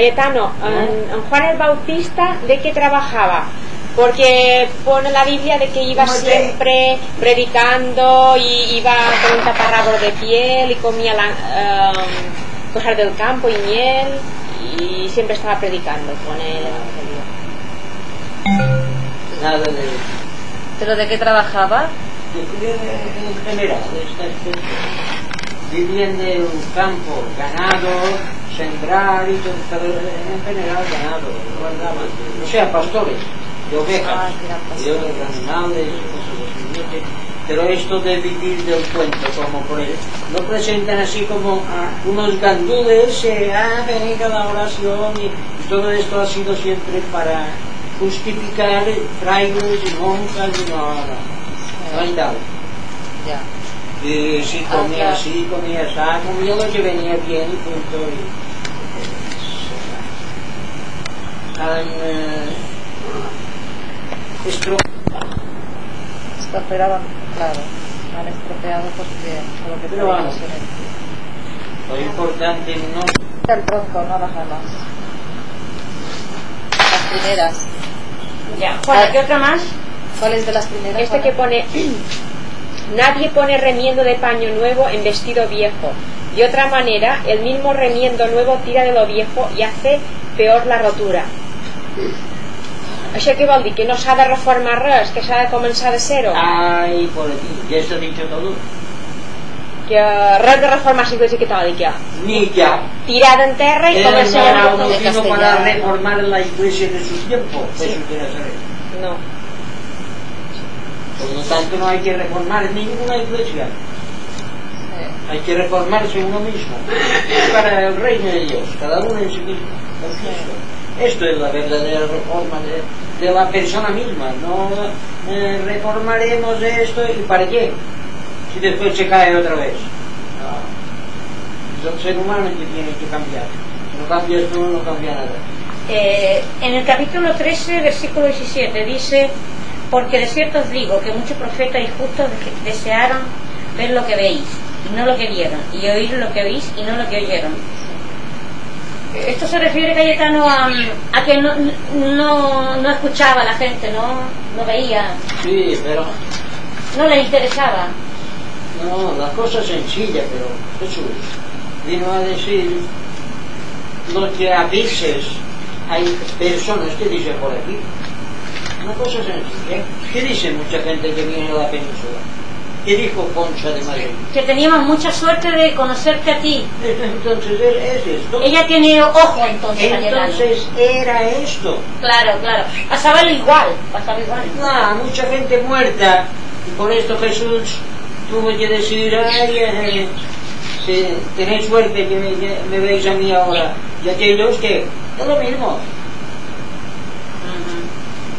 Cayetano, en, en Juan el Bautista, ¿de qué trabajaba? Porque pone la Biblia de que iba de- siempre predicando y iba con un taparrabos de piel y comía la, em, cosas del campo y miel y siempre estaba predicando con el Evangelio. Nada de, de, ¿Pero de qué trabajaba? de- en general, de. Vivían del campo, ganado, sembrar y todo, en general ganado, guardaban. O sea, pastores de ovejas, Ah, y de otros animales. Pero esto de vivir del cuento, como por el, lo presentan así como unos gandules, eh, ah, venga la oración, y, y todo esto ha sido siempre para justificar frailes y monjas y no, no, no hay tal. Ya. Y si Ah, comía así, comía así, comía lo que venía bien y punto. Y, han eh, estro- Estropeaban, claro. Han estropeado porque, por lo que Pero vamos. lo importante no el... Tronco, no las ramas. Las primeras. Ya. Juana, ¿qué otra más? ¿Cuáles de las primeras? Este que pone, nadie pone remiendo de paño nuevo en vestido viejo. De otra manera, el mismo remiendo nuevo tira de lo viejo y hace peor la rotura. Això què vol dir? Que no s'ha de reformar res, que s'ha de començar de zero? Ay, por aquí, ya está dicho todo. Que res de reformar la Iglesia Catòlica. Ni ya. Tirada en terra i Él començar no era para castellano. reformar la iglesia de su tiempo. Sí. Eso quiere saber. No. Por lo tanto, no hay que reformar ninguna iglesia. Hay que reformarse uno mismo. Para el reino de Dios, cada uno en sí mismo. Esto es la verdadera reforma de, de la persona misma. No eh, reformaremos esto y para qué. Si después se cae otra vez. No. Es el ser humano que tiene que cambiar. Si no cambias tú, no cambia nada. Eh, en el capítulo 13, versículo 17, dice, porque de cierto os digo que muchos profetas y justos de- desearon ver lo que veis y no lo que vieron, y oír lo que oís y no lo que oyeron. Esto se refiere, Cayetano, a, a que no, no, no escuchaba a la gente, no, no veía, Sí, pero no les interesaba. no, la cosa es sencilla, pero Jesús vino a decir lo que a veces hay personas que dicen por aquí. Una cosa sencilla. ¿Qué dice mucha gente que viene a la península? ¿Qué dijo Concha de Madrid? Que teníamos mucha suerte de conocerte a ti. Entonces es es esto. Ella tiene ojo entonces. Entonces era esto. Claro, claro. Pasaba lo igual, pasaba igual. No, mucha gente muerta. Y por esto Jesús tuvo que decir, ay, eh, si tenéis suerte que me, me veis a mí ahora. Y aquellos que, es lo mismo.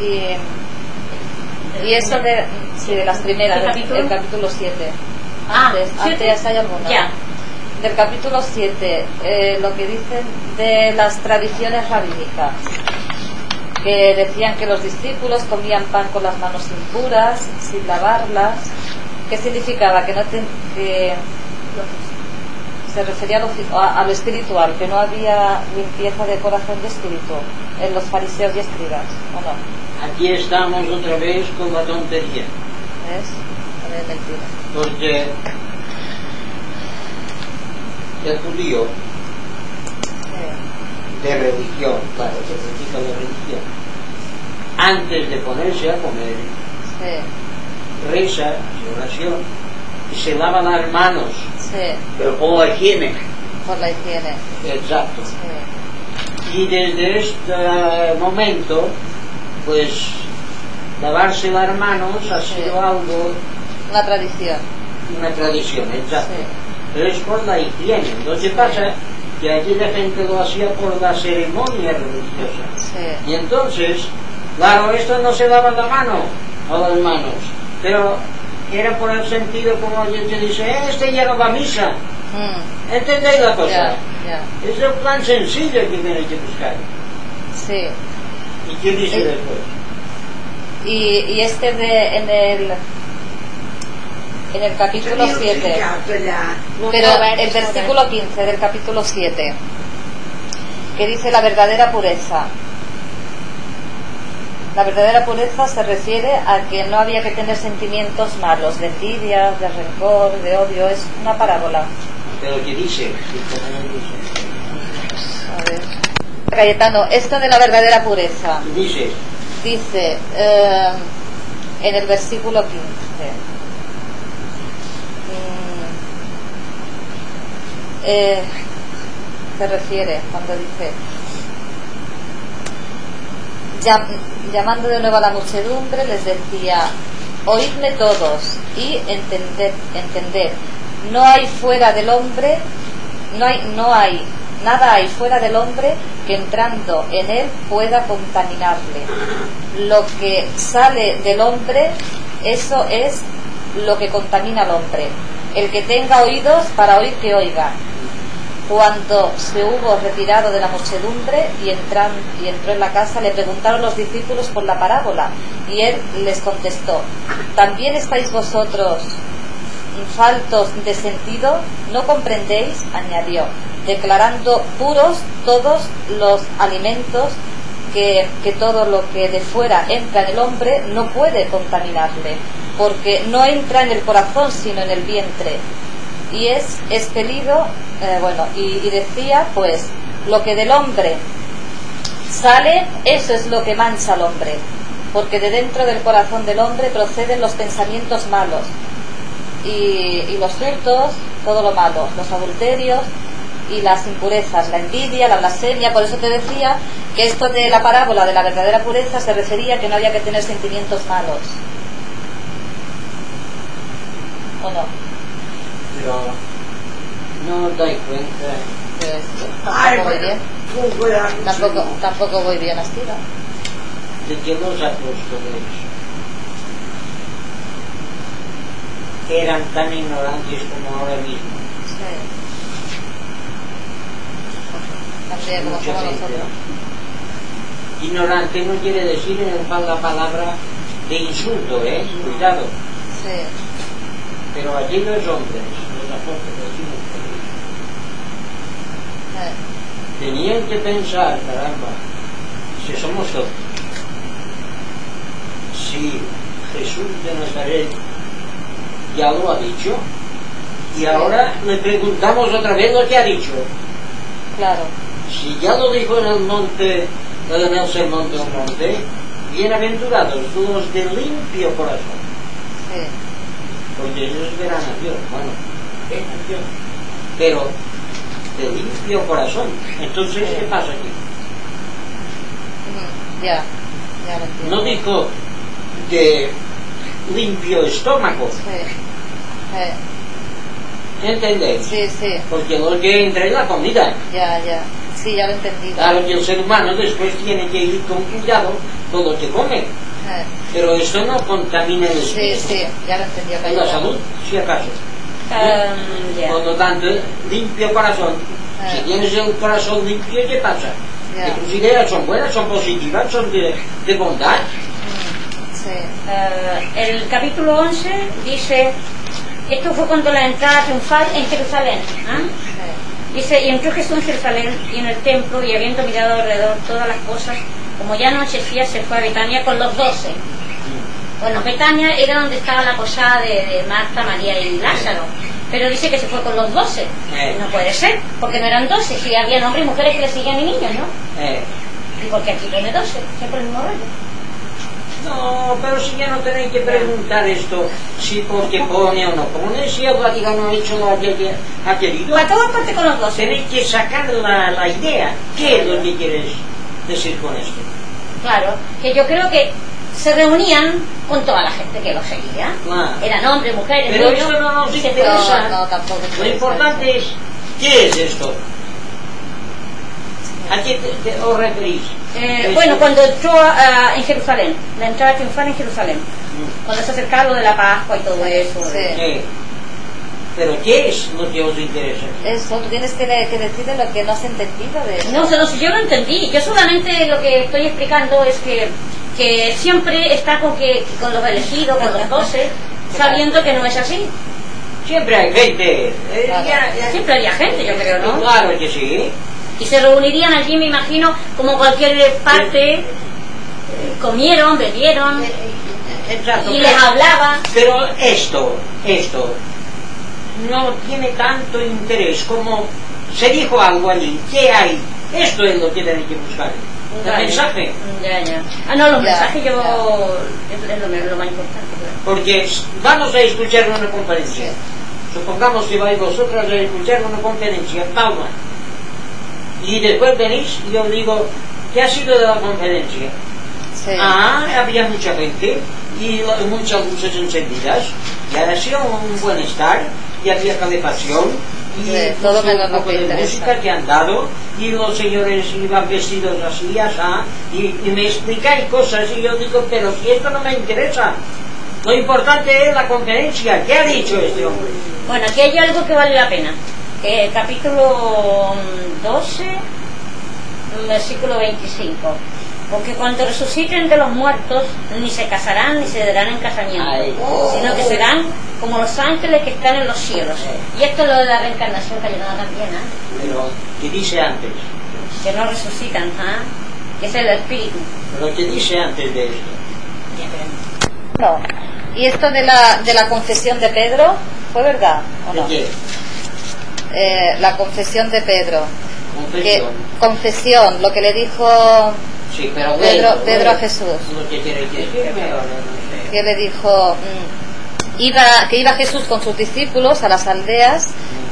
Y, y eso de, sí, de las primeras, ¿Qué del- capítulo? el capítulo 7. Ah, Antes, ¿siete? antes hay alguna. Ya. Del capítulo 7, eh, lo que dicen de las tradiciones rabínicas, que decían que los discípulos comían pan con las manos impuras, sin lavarlas. ¿Qué significaba? Que no te- que se refería a lo, a- a lo espiritual, que no había limpieza de corazón y espíritu en los fariseos y escribas, ¿o no? Aquí estamos otra vez con la tontería. ¿Ves? Es mentira. Porque el judío de religión, claro, que practica la religión, antes de ponerse a comer, Sí, reza, hace oración, y se lava las manos, sí, pero por la higiene. por la higiene. Exacto. Sí. Y desde este momento, pues lavarse las manos ha Sí. sido algo, Una tradición. una tradición, exacto. Sí. Pero es por la higiene. Entonces pasa que aquella gente lo hacía por la ceremonia religiosa. Sí. Y entonces, claro, esto no se lava la mano a las manos, pero era por el sentido como alguien que dice, "Eh, este ya no va a misa. Mm, ¿Entendéis la cosa? ya, ya. Es el plan sencillo que tiene que buscar. Sí. ¿Y qué dice Eh, después? Y, y este de, en el en el capítulo 7 Explicato ya. No pero el versículo 15 del capítulo 7 que dice la verdadera pureza. La verdadera pureza se refiere a que no había que tener sentimientos malos, de envidia, de rencor, de odio. Es una parábola. Pero que dice. Cayetano, esto de la verdadera pureza. dice, Dice eh, en el versículo 15. mm, eh, se refiere cuando dice llam- llamando de nuevo a la muchedumbre les decía oídme todos y entended entended no hay fuera del hombre no hay no hay nada hay fuera del hombre que entrando en él pueda contaminarle lo que sale del hombre eso es lo que contamina al hombre el que tenga oídos para oír que oiga cuando se hubo retirado de la muchedumbre y, entró en la casa, le preguntaron los discípulos por la parábola y él les contestó, ¿también estáis vosotros faltos de sentido? ¿No comprendéis? añadió, declarando puros todos los alimentos que, que todo lo que de fuera entra en el hombre no puede contaminarle, porque no entra en el corazón sino en el vientre. Y es expelido, eh, bueno, y, decía, pues, lo que del hombre sale, eso es lo que mancha al hombre, porque de dentro del corazón del hombre proceden los pensamientos malos y, y los hurtos, todo lo malo, los adulterios y las impurezas, la envidia, la blasfemia, por eso te decía que esto de la parábola de la verdadera pureza se refería a que no había que tener sentimientos malos. ¿O no? pero no dais cuenta Pues, Ay, tampoco voy bien. ¿cómo fue la Tampoco, tampoco voy bien así, ¿no? de que los apóstoles eran tan ignorantes como ahora mismo? Como somos gente. nosotros. Ignorante no quiere decir en la palabra de insulto, ¿eh? Cuidado. Sí, Pero allí hombres, los apóstoles, sí, tenían que pensar, caramba, si somos tontos, si Jesús de Nazaret ya lo ha dicho, y ahora le preguntamos otra vez lo que ha dicho. claro. Si ya lo dijo en el monte, en el sermón del monte, bienaventurados los de limpio corazón, Sí, porque ellos verán a Dios. Bueno, ven a Dios. Pero de limpio corazón. Entonces, ¿qué pasa aquí? Ujú, ya, ya lo. No dijo de limpio estómago, Sí, ¿entendéis? sí, sí, Porque lo que entra es la comida. ya, ya. Sí, ya lo he entendido. Claro que el ser humano después tiene que ir con cuidado con lo que come. Eh, Pero esto no contamina el Sí, espíritu. sí, ya lo entendí. En la salud, si acaso. Um, ya. Por lo tanto, limpio corazón. Ah. Si tienes el corazón limpio, ¿qué pasa? Que tus ideas son buenas, son positivas, son de, de bondad. Mm, Sí, Eh, el capítulo 11 dice, esto fue cuando la entrada triunfal en Jerusalén. ¿ah? Dice, y entró Jesús en Jerusalén y en el templo y habiendo mirado alrededor todas las cosas, como ya anochecía, se fue a Betania con los doce. Bueno, Betania era donde estaba la posada de, de Marta, María y Lázaro. Pero dice que se fue con los doce. Eh. No puede ser, porque no eran doce, si había hombres y mujeres que le seguían y niños, ¿no? Eh, Y porque aquí pone doce, siempre el mismo rollo. No, pero si ya no tenéis que preguntar esto, si porque pone o no pone, si el Vaticano ha hecho lo que ha querido. Para todas partes con los doce. Tenéis que sacar la, la idea. ¿Qué es lo que quieres decir con esto? Claro, que yo creo que se reunían con toda la gente que los seguía. Claro. Eran hombres, mujeres, Pero niños, eso no nos interesa. No, no, tampoco Lo importante es, ¿qué es esto? ¿A qué te, te- os referís? Eh, Esto- bueno, cuando entró a- en Jerusalén, la entrada triunfal en Jerusalén, Mm, cuando se acercaba lo de la Pascua y todo eso. Sí. eh, ¿Pero qué es lo que os interesa? Eso, tú tienes que, de- que decirle lo que no has entendido de eso. No, o sea, no, si yo lo entendí. Yo solamente lo que estoy explicando es que, que siempre está con, que, con los elegidos, con los doce, sabiendo que no es así. Siempre hay gente. eh, Claro. ya- ya- Siempre había gente, yo creo, ¿no? Claro que sí. Y se reunirían allí, me imagino, como cualquier parte, comieron, bebieron Exacto. y les hablaba. Pero esto, esto, no tiene tanto interés como se dijo algo allí. ¿Qué hay? Esto es lo que tienen que buscar. El mensaje. Ya, ya. Ah, no, los mensajes yo... Es, lo, lo más importante. claro. Porque vamos a escuchar una conferencia. Supongamos que vais vosotros a escuchar una conferencia en Palma. Y después venís y yo digo, ¿qué ha sido de la conferencia? Sí. Ah, había mucha gente y muchas luces encendidas. Y ha sido un buen estar y había calefacción. Y Sí, todo menos un poco de música que han dado y los señores iban vestidos así, así y, y me explicáis cosas y yo digo, pero si esto no me interesa. Lo importante es la conferencia. ¿Qué ha dicho este hombre? Bueno, aquí hay algo que vale la pena. El capítulo mm, 12, mm, versículo 25. Porque cuando resuciten de los muertos, ni se casarán ni se darán en casamiento, Ay. sino que serán como los ángeles que están en los cielos. Y esto es lo de la reencarnación que ayudaba también, ¿ah? Pero, ¿qué dice antes? que no resucitan, ¿ah? que es el espíritu. Pero, ¿qué dice antes de esto? No. ¿Y esto de la, de la confesión de Pedro fue verdad o ¿De no? qué? Eh, la confesión de Pedro. Que, Confesión. lo que le dijo, Sí, pero Pedro- bueno, Pedro bueno, a Jesús. Que le dijo mm, iba, que iba Jesús con sus discípulos a las aldeas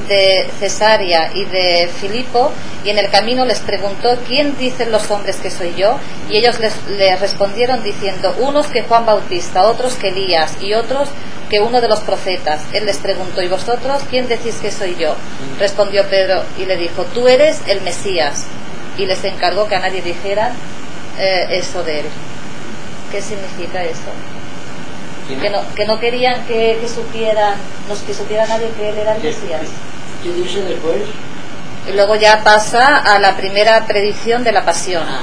de Cesarea y de Filipo y en el camino les preguntó quién dicen los hombres que soy yo y ellos les, les respondieron diciendo unos que Juan Bautista, otros que Elías y otros que uno de los profetas. Él les preguntó ¿y vosotros quién decís que soy yo? Respondió Pedro y le dijo tú eres el Mesías y les encargó que a nadie dijeran eh, eso de él. ¿Qué significa eso? que no, que no querían que, que supieran, que supiera nadie que él era el ¿Qué- Mesías. ¿Qué dice después? Y luego ya pasa a la primera predicción de la pasión. Ah,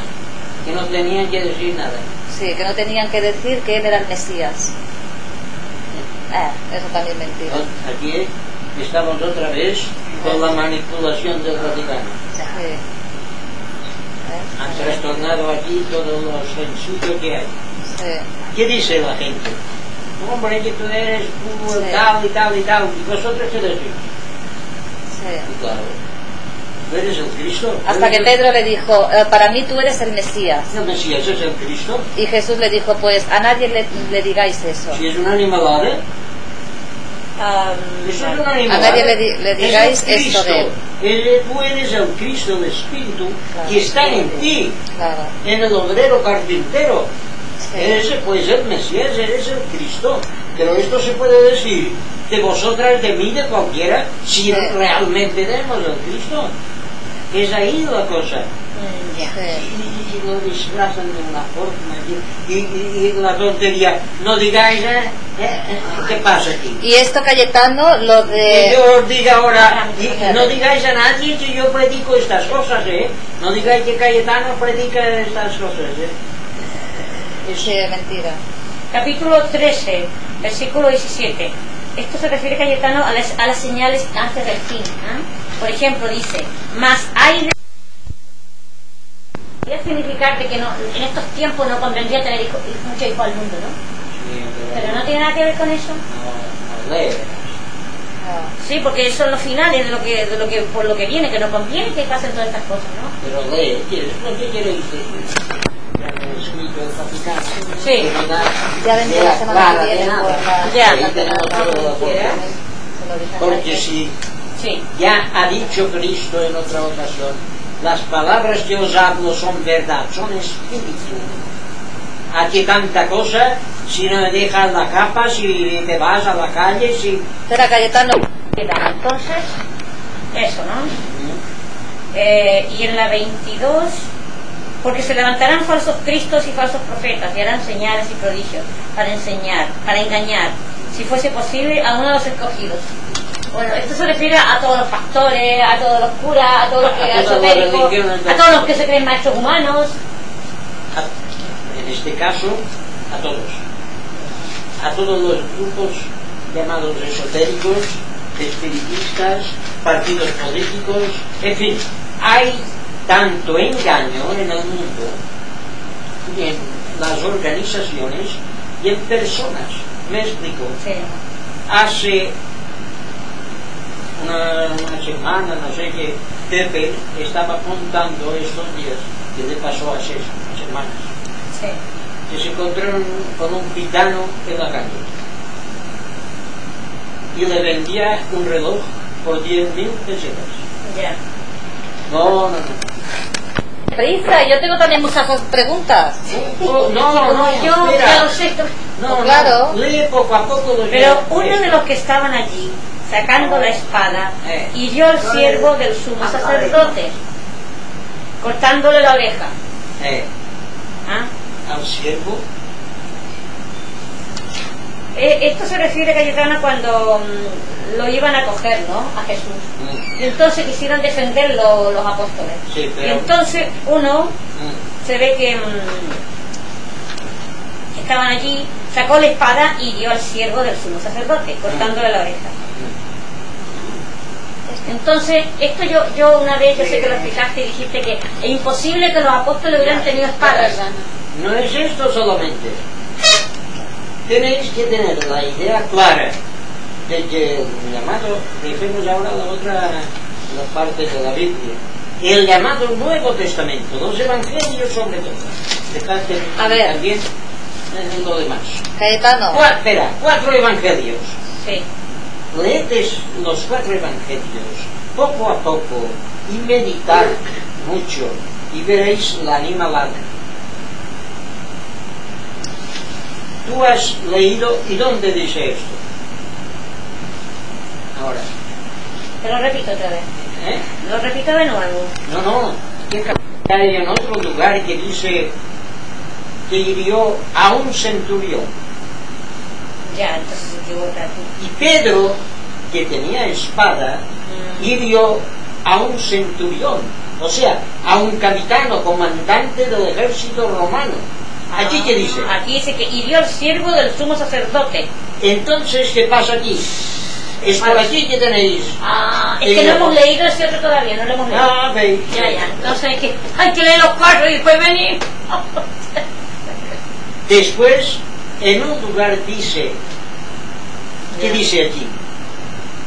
que no tenían que decir nada. Sí, que no tenían que decir que él era el Mesías. Ah, eso también mentira. Aquí estamos otra vez con la manipulación del Vaticano. Sí. Han ¿Eh? trastornado aquí todos los sencillos que hay. Sí. ¿Qué dice la gente? Hombre, que tú eres tú, Sí. tal y tal y tal. ¿Y vosotros qué decís? Sí. Y claro, tú eres el Cristo. tú Hasta eres que el- Pedro le dijo, "Eh, para mí tú eres el Mesías. El Mesías es el Cristo. Y Jesús le dijo, pues a nadie le, le digáis eso. Si es un animalada, eso es un A animalada. nadie le di- le Es digáis el esto de él. Él- Tú eres el Cristo, el Espíritu Claro. que está en ti, Claro. en el obrero carpintero. Sí. Eres pues el Mesías, eres el Cristo. Pero esto se puede decir de vosotras, de mí, de cualquiera, si Sí. realmente tenemos el Cristo. Es ahí la cosa. mm. Sí. Y, y lo disfrazan de una forma. Y, y- y la tontería, no digáis, eh, eh, eh, ¿qué pasa aquí? Y esto Cayetano, lo Que de... yo os diga ahora, y no digáis a nadie que yo predico estas cosas, ¿eh? No digáis que Cayetano predica estas cosas, ¿eh? Es- Sí, mentira. Capítulo 13, versículo 17. Esto se refiere Cayetano a las, a las señales antes del fin. ¿ah? Por ejemplo, dice, más hay de... Significar de que no, en estos tiempos no convendría tener hijo- muchos hijos al mundo, ¿no? Pero no tiene nada que ver con eso. Sí, porque son los finales de lo que, de lo que, por lo que viene, que no conviene que pasen todas estas cosas, ¿no? Pero lee, ¿quieres? ¿Por qué quieres decir? Sí. Ya vendrá idea la semana que viene. Ya. Porque si Sí. ya ha dicho Cristo en otra ocasión, las palabras que os hablo son verdad, son espíritu. Aquí tanta cosa, si no me dejas la capa, si te vas a la calle, si... Espera, Cayetano. Entonces, eso, ¿no? Eh, y en la 22, porque se levantarán falsos cristos y falsos profetas y harán señales y prodigios para enseñar, para engañar, si fuese posible, a uno de los escogidos. Bueno, esto se refiere a todos los pastores, a todos los curas, a todos los que A religiones a todos los que se creen maestros humanos. en este caso, a todos. A todos los grupos llamados esotéricos, espiritistas, partidos políticos, en fin, hay tanto engaño en el mundo, y en las organizaciones y en personas. ¿Me explico? Sí. Hace una, una semana, no sé qué, Pepe estaba contando estos días que le pasó hace semanas, Sí. que se encontraron con un gitano en la calle y le vendía un reloj por 10 mil pesetas. Ya. No, no, no. Prisa, yo tengo también muchas preguntas. No, no, no, yo ya lo sé. No, no, Claro. lee poco a poco lo Pero uno de los que estaban allí, sacando la espada, Eh. hirió al siervo del sumo sacerdote, cortándole la oreja. Eh, ¿Ah? al siervo, Eh, esto se refiere, Cayetana, cuando mm, lo iban a coger, ¿no? A Jesús. mm, Y entonces quisieron defenderlo los apóstoles. sí, Y entonces uno mm, se ve que estaban allí, sacó la espada y dio al siervo del sumo sacerdote, cortándole la oreja. Entonces, esto yo, yo una vez, yo sé que lo explicaste y dijiste que es imposible que los apóstoles hubieran tenido espadas. No es esto solamente. Tenéis que tener la idea clara de que el llamado, dejemos ahora la otra la parte de la Biblia, el llamado Nuevo Testamento, los Evangelios sobre todo. Dejad que A ver. también en lo demás. Cayetano, Cua- espera, cuatro Evangelios. Sí. Leedes los cuatro Evangelios poco a poco y meditad mucho y veréis la animalada. Tú has leído y dónde dice esto. Ahora, Te lo repito otra vez. ¿eh? Lo repito de nuevo. No, no, que hay en otro lugar que dice que hirió a un centurión. Ya, entonces se equivoca. Y Pedro, que tenía espada, Mm. hirió a un centurión, o sea, a un capitán o comandante del ejército romano. ¿Aquí qué dice? Aquí dice que hirió al siervo del sumo sacerdote. Entonces, ¿qué pasa aquí? Es por aquí que tenéis. Ah, es Sí, que no hemos leído ese otro todavía, no lo hemos leído. Ah, veis. Ya, ya. Entonces hay que, hay que leer los cuatro y después venir. Después, en un lugar dice, ¿qué dice aquí?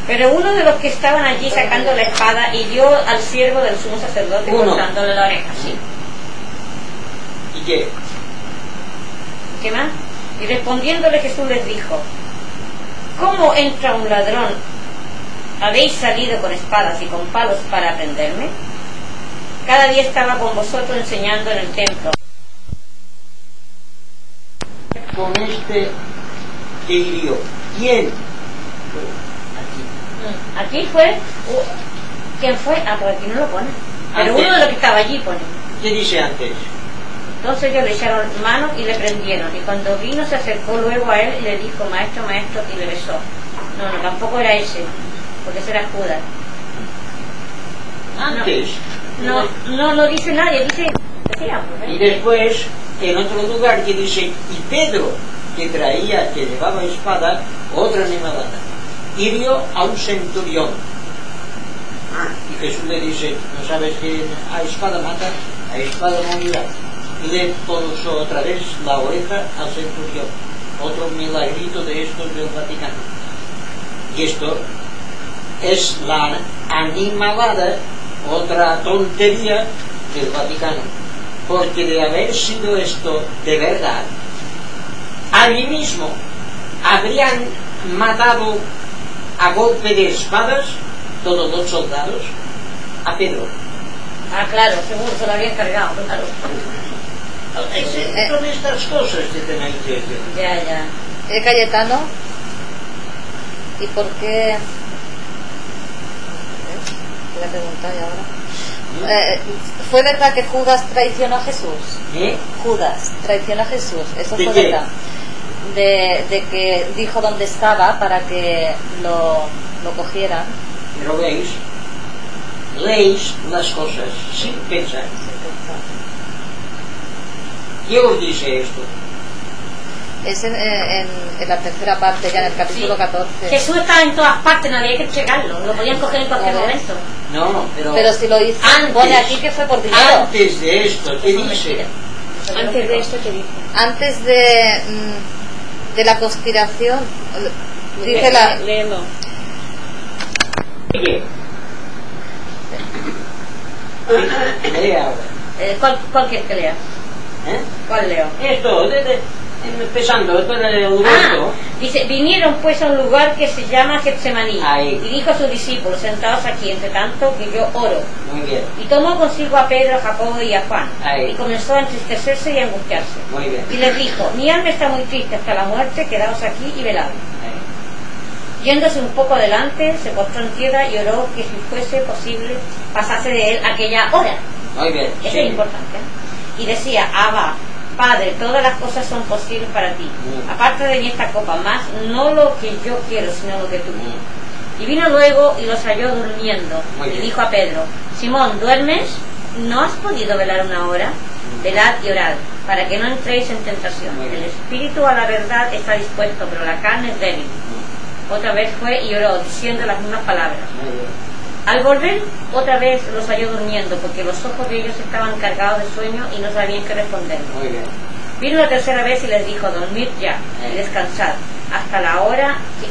Pero uno de los que estaban allí sacando la espada hirió al siervo del sumo sacerdote Uno. cortándole la oreja. Sí. ¿Y qué? ¿Qué más? Y respondiéndole Jesús les dijo, ¿cómo entra un ladrón? ¿Habéis salido con espadas y con palos para prenderme? Cada día estaba con vosotros enseñando en el templo. Con este que hirió. ¿Quién? Aquí. Aquí fue, ¿quién fue? Ah, pues aquí no lo pone. Pero Antes. uno de los que estaba allí pone. ¿Qué dice antes? Entonces ellos le echaron mano y le prendieron. Y cuando vino se acercó luego a él y le dijo, maestro, maestro, y le besó. No, no, tampoco era ese, porque ese era Judas. Antes. No, no, no dice nadie, dice... Y después, en otro lugar que dice, y Pedro, que traía, que llevaba espada, otra animalada, hirió a un centurión. Y Jesús le dice, ¿no sabes que a espada mata? A espada morirá. Le puso otra vez la oreja al centurión. Otro milagrito de estos del Vaticano. Y esto es la animalada, otra tontería del Vaticano. Porque de haber sido esto de verdad, allí mismo habrían matado a golpe de espadas todos los soldados a Pedro. Ah, claro, seguro, se lo habían cargado, claro. Es- Son estas cosas que tenéis que hacer. Ya, ya. ¿eh, Cayetano? ¿Y por qué? ¿Eh? Voy a preguntar ya ahora. Eh, ¿Fue verdad que Judas traicionó a Jesús? ¿Eh? Judas traicionó a Jesús, eso ¿De fue qué? verdad. De, de que dijo dónde estaba para que lo, lo cogieran. Pero veis, leéis las cosas sin pensar. ¿Qué os dice esto? Es en, en- en la tercera parte, ya en el capítulo Sí. 14. Jesús estaba en todas partes, no había que entregarlo, lo podían coger en cualquier momento. No, pero, Pero si lo hizo, Antes. pone aquí que fue por dinero. antes de esto, ¿qué dice? Antes de esto, ¿qué dice? Antes de, mm, de la conspiración, dice la... Léelo. Lee ahora. Eh, ¿cuál, ¿Cuál quieres que lea? ¿Eh? ¿Cuál leo? Esto, de, de- empezando, esto era el Ah, dice, vinieron pues a un lugar que se llama Getsemaní Ahí. y dijo a sus discípulos, sentados aquí, entre tanto que yo oro. Muy bien, Y tomó consigo a Pedro, a Jacobo y a Juan Ahí. y comenzó a entristecerse y a angustiarse. muy bien. Y les dijo, mi alma está muy triste hasta la muerte, quedaos aquí y velad. Yéndose un poco adelante, se postró en tierra y oró que si fuese posible pasase de él aquella hora. Muy bien. Eso sí. es importante. ¿eh? Y decía, Abba, Padre, todas las cosas son posibles para ti. Mm. Aparte de mí esta copa, más no lo que yo quiero, sino lo que tú quieres. Mm. Y vino luego y los halló durmiendo. Muy y bien. dijo a Pedro, Simón, ¿duermes? ¿No has podido velar una hora? Velad y orad, para que no entréis en tentación. El espíritu a la verdad está dispuesto, pero la carne es débil. Mm. Otra vez fue y oró, diciendo las mismas palabras. Muy bien. Al volver, otra vez los halló durmiendo, porque los ojos de ellos estaban cargados de sueño y no sabían qué responder. Muy bien. Vino la tercera vez y les dijo, dormid ya y descansad, hasta la hora que...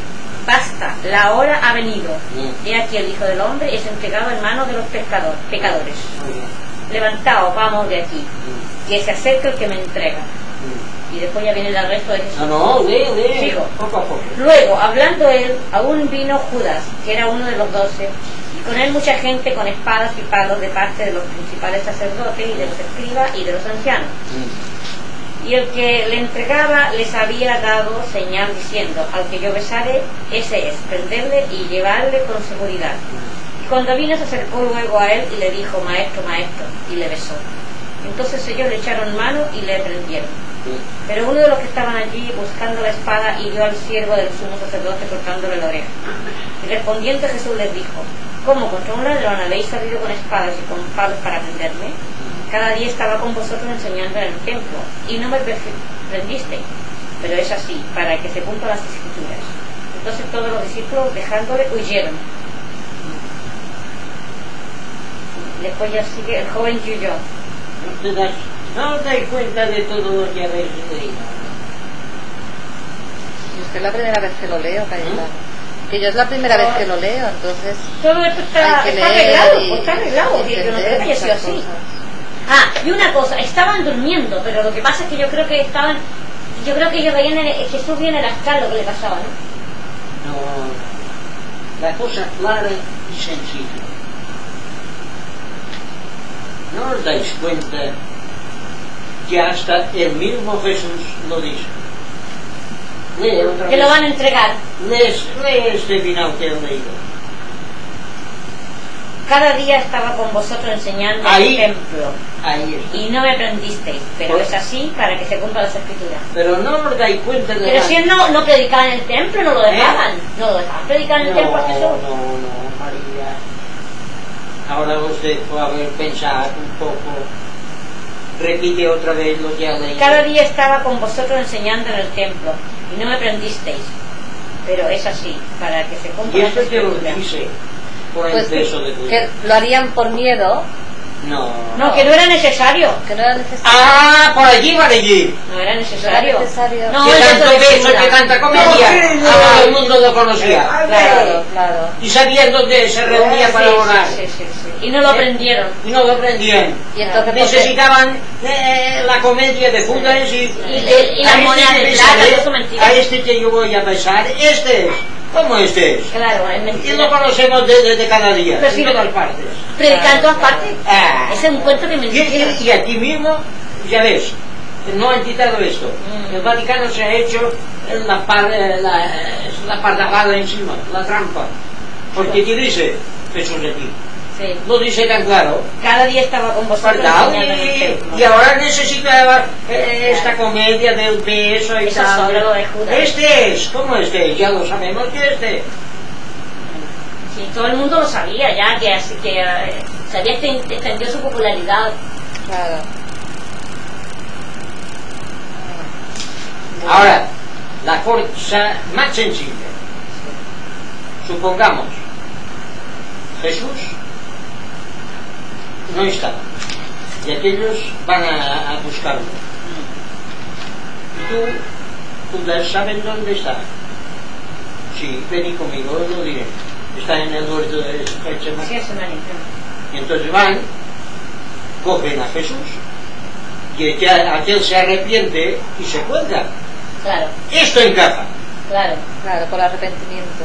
Basta, la hora ha venido. Mm. He aquí el Hijo del Hombre es entregado en manos de los pescador- pecadores. Levantaos, vamos de aquí, Mm. que se acerca el que me entrega. Mm. Y después ya viene el resto de Jesús. No, no, lee, lee. Sigo. Poco a poco. Luego, hablando él, aún vino Judas, que era uno de los doce, con él mucha gente con espadas y palos de parte de los principales sacerdotes y de los escribas y de los ancianos. Mm. Y el que le entregaba les había dado señal diciendo, al que yo besare, ese es, prenderle y llevarle con seguridad. Y cuando vino se acercó luego a él y le dijo, maestro, maestro, y le besó. Entonces ellos le echaron mano y le prendieron. Mm. Pero uno de los que estaban allí buscando la espada hirió al siervo del sumo sacerdote cortándole la oreja. Y respondiendo Jesús les dijo, ¿cómo contra un ladrón habéis salido con espadas y con palos para prenderme? Cada día estaba con vosotros enseñando en el templo y no me pre- prendisteis. Pero es así, para que se cumplan las escrituras. Entonces todos los discípulos dejándole huyeron. Después ya sigue, el joven huyó. No te das, no os dais cuenta de todo lo que habéis leído. Y es la primera vez que lo leo, Cayetano. Que yo es la primera vez que lo leo, entonces Todo esto está, hay que está leer arreglado, y está arreglado, yo no creo que haya sido así. cosas. Ah, y una cosa, estaban durmiendo, pero lo que pasa es que yo creo que estaban, yo creo que ellos veían, en el- Jesús viene el astral lo que le pasaba, ¿no? No, la cosa clara y sencilla. ¿No os dais cuenta que hasta el mismo Jesús lo dice? Lee otra Que vez. lo van a entregar. Lee, lee este final que he leído. Cada día estaba con vosotros enseñando Ahí. en el templo Ahí está. y no me prendisteis, pero Pues- es así para que se cumplan las escrituras. Pero no os dais cuenta de Pero la- si él no, no predicaba en el templo, no lo ¿Eh? dejaban, no lo dejaban predicar en el templo a Jesús. No, no, María. Ahora os dejo a ver, pensar un poco. Repite otra vez lo que ha leído. Cada día estaba con vosotros enseñando en el templo y no me prendisteis, pero es así para que se Y cumplan las esto te lo dice por el Pues peso de tu que lo harían por miedo, No. No, que no era necesario. que no era necesario. Ah, por allí, por allí. No era necesario. No era necesario. No, que eso tanto figura. que tanta comedia. No, sí, Todo no. el mundo lo conocía. Claro, claro. Y sabían dónde se reunía Sí, para orar. sí, sí, sí. Y no lo ¿Eh? prendieron. Y no lo prendían. Y entonces. Necesitaban eh, la comedia de Judas y, y la a este moneda de plata, mentira. A este que yo voy a besar, este es. ¿Cómo este es? Claro, es Y lo mentira. conocemos desde de cada día, Pero en todas partes. Predicar en todas partes. Ah. Ese es un cuento Y, mentira. y- y aquí mismo, ya ves, no han quitado esto. Mm. El Vaticano se ha hecho la, par, eh, la, la pardalada encima, la trampa. Porque aquí dice Jesús aquí. Sí. Lo dice tan claro. Cada día estaba con vosotros. Y, y ahora necesita eh, esta comedia del beso y Eso tal. de Judas. Este es, ¿cómo este es? Ya lo sabemos que este. Sí, todo el mundo lo sabía ya, que, así que eh, se había exten- extendido su popularidad. Claro. Ahora, la cosa más sencilla. Supongamos, Jesús no estaba y aquellos van a, a buscarlo. Y tú, tú saben dónde está. Sí, vení conmigo, os lo diré. Está en el huerto de Getsemaní. Sí. Y entonces van, cogen a Jesús, y aquel, aquel se arrepiente y se cuelga. Claro, Esto encaja. claro. Claro, por arrepentimiento.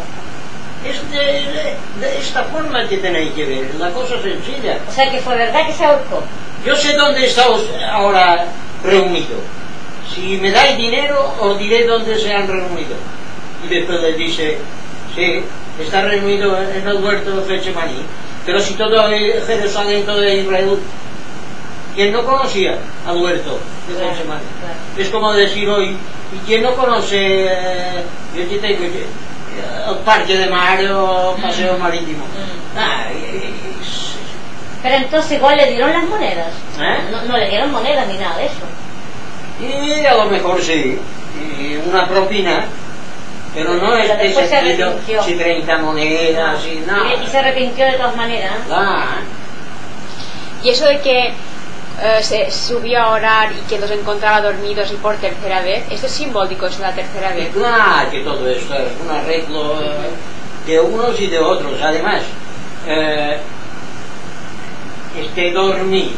Es de, esta forma que tenéis que ver, una cosa sencilla. O sea que fue verdad que se ahorcó. Yo sé dónde estamos ahora reunidos. Si me dais dinero, os diré dónde se han reunido. Y después les dice, sí, está reunido en el huerto de Getsemaní. Pero si todo Jerusalén, todo Israel, ¿quién no conocía al huerto de claro. Es como decir hoy, ¿y quién no conoce, eh, yo te tengo, parque de mar o paseo marítimo? Mm. Ah, Pero entonces igual le dieron las monedas. ¿Eh? No, no le dieron monedas ni nada de eso. Y a lo mejor sí, y una propina, pero no Pero es se sentido si 30 monedas y nada. Y, y se arrepintió de todas maneras. Ah, Y eso de que eh, se subió a orar y que los encontraba dormidos y por tercera vez, esto es simbólico, es la tercera vez. claro que todo esto es un arreglo eh, de unos y de otros. Además, eh, este dormir,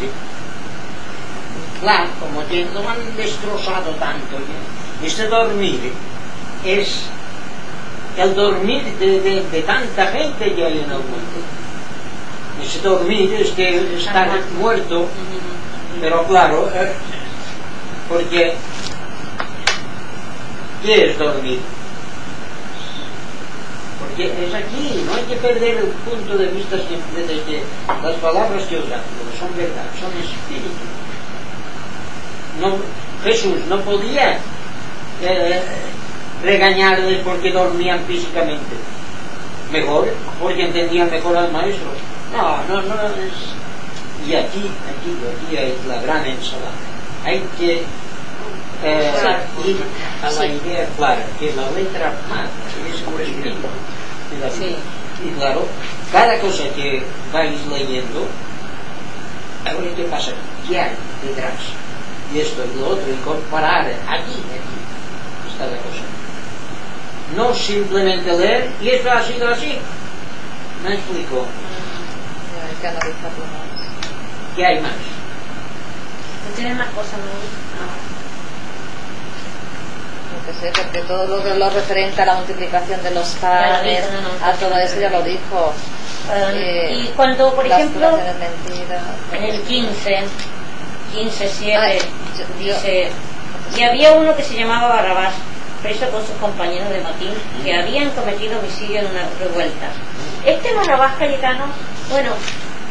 claro, como que lo han destrozado tanto, este dormir es el dormir de, de- de tanta gente que hay en el mundo. Ese dormir es que estar muerto, pero claro, porque ¿qué es dormir? Porque es aquí, no hay que perder el punto de vista siempre de que las palabras que usamos son verdad, son espíritu. No, Jesús no podía eh, regañarles porque dormían físicamente. Mejor, porque entendían mejor al maestro. No, no, no es... Y aquí, aquí, aquí hay la gran ensalada. Hay que eh, ir a la idea clara, que la letra más es vida. Sí. Y claro, cada cosa que vais leyendo, a ver qué pasa, qué hay detrás. Y esto y lo otro, y comparar aquí, aquí, está la cosa. No simplemente leer, y esto ha sido así. Me explico. Más. ¿Qué hay más? No tiene más cosas, ¿no? Sé, porque todo lo, que- lo referente a la multiplicación de los panes, dijo, no, no, a todo eso ya lo dijo. Eh, Eh, y cuando, por ejemplo, en el 15, 15, 7, Ay, yo- yo- dice, y había uno que se llamaba Barrabás, preso con sus compañeros de Matín, que habían cometido homicidio en una revuelta. Este Barrabás Cayetano, bueno,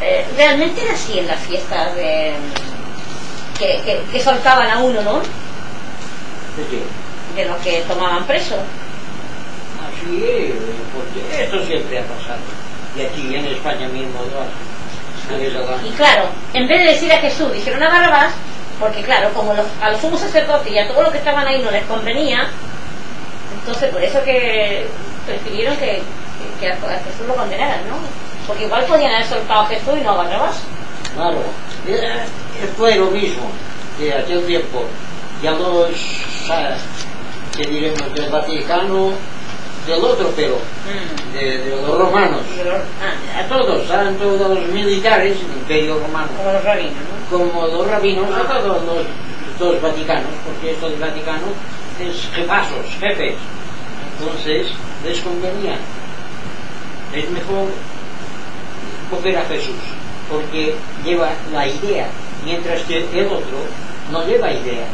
eh, realmente era así en las fiestas de, que, que, que soltaban a uno, ¿no? ¿De qué? De los que tomaban preso. Así es, porque esto siempre ha pasado. Y aquí en España mismo lo. Y claro, en vez de decir a Jesús, dijeron a Barrabás, porque claro, como los- a los sumos sacerdotes y a todos los que estaban ahí no les convenía, entonces por eso que prefirieron que, que a Jesús lo condenaran, ¿no? Porque igual podían haber soltado a Jesús y no a Barrabás. Claro, eh, fue lo mismo de aquel tiempo. Ya los, ah, que diremos, del Vaticano, del otro, pero de, de los romanos. Ah, A todos, tanto los militares, el imperio romano, como los rabinos, ¿no? como los rabinos, a todos los dos vaticanos, porque esto del Vaticano es jefazos, jefes. Entonces, les convenía. Es mejor coger a Jesús, porque lleva la idea, mientras que el otro no lleva idea.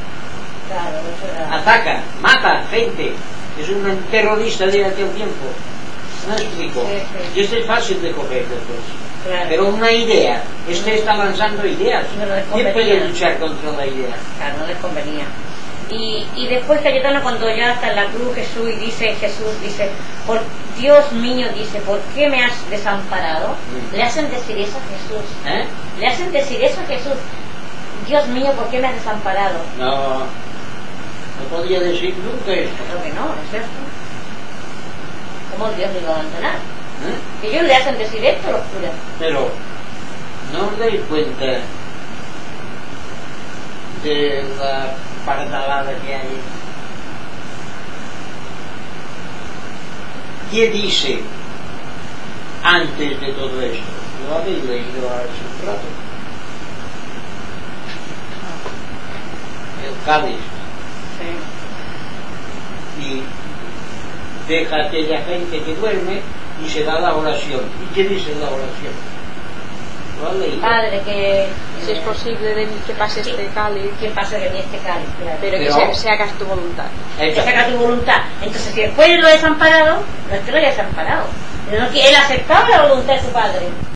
Ataca, mata gente, es un terrorista de aquel tiempo. ¿Me explico? Y este es fácil de coger después. Pero una idea, este está lanzando ideas. ¿Quién puede convenía. luchar contra la idea? Claro, no les convenía. Y, y después Cayetano cuando ya está en la cruz Jesús y dice Jesús dice por Dios mío dice ¿por qué me has desamparado? Mm. Le hacen decir eso a Jesús. ¿Eh? Le hacen decir eso a Jesús. Dios mío, ¿por qué me has desamparado? No, No podía decir nunca esto. Claro que no, es cierto. ¿Cómo Dios lo iba a abandonar? ¿eh? Ellos le hacen decir esto los curas. Pero no os dais cuenta de la pardalada que hay. ¿Qué dice antes de todo esto? Lo habéis leído hace un rato. El cáliz. Y deja a aquella gente que duerme y se da la oración. ¿Y qué dice la oración? ¿Lo leído? Padre, que, Si es posible de mí que pase este cáliz, que pase de mí este cáliz, claro. pero que Pero- sea, sea casi tu voluntad. que Esa- saca tu voluntad. Entonces, si después lo desamparado, no es que lo haya desamparado. sino que él aceptaba la voluntad de su padre.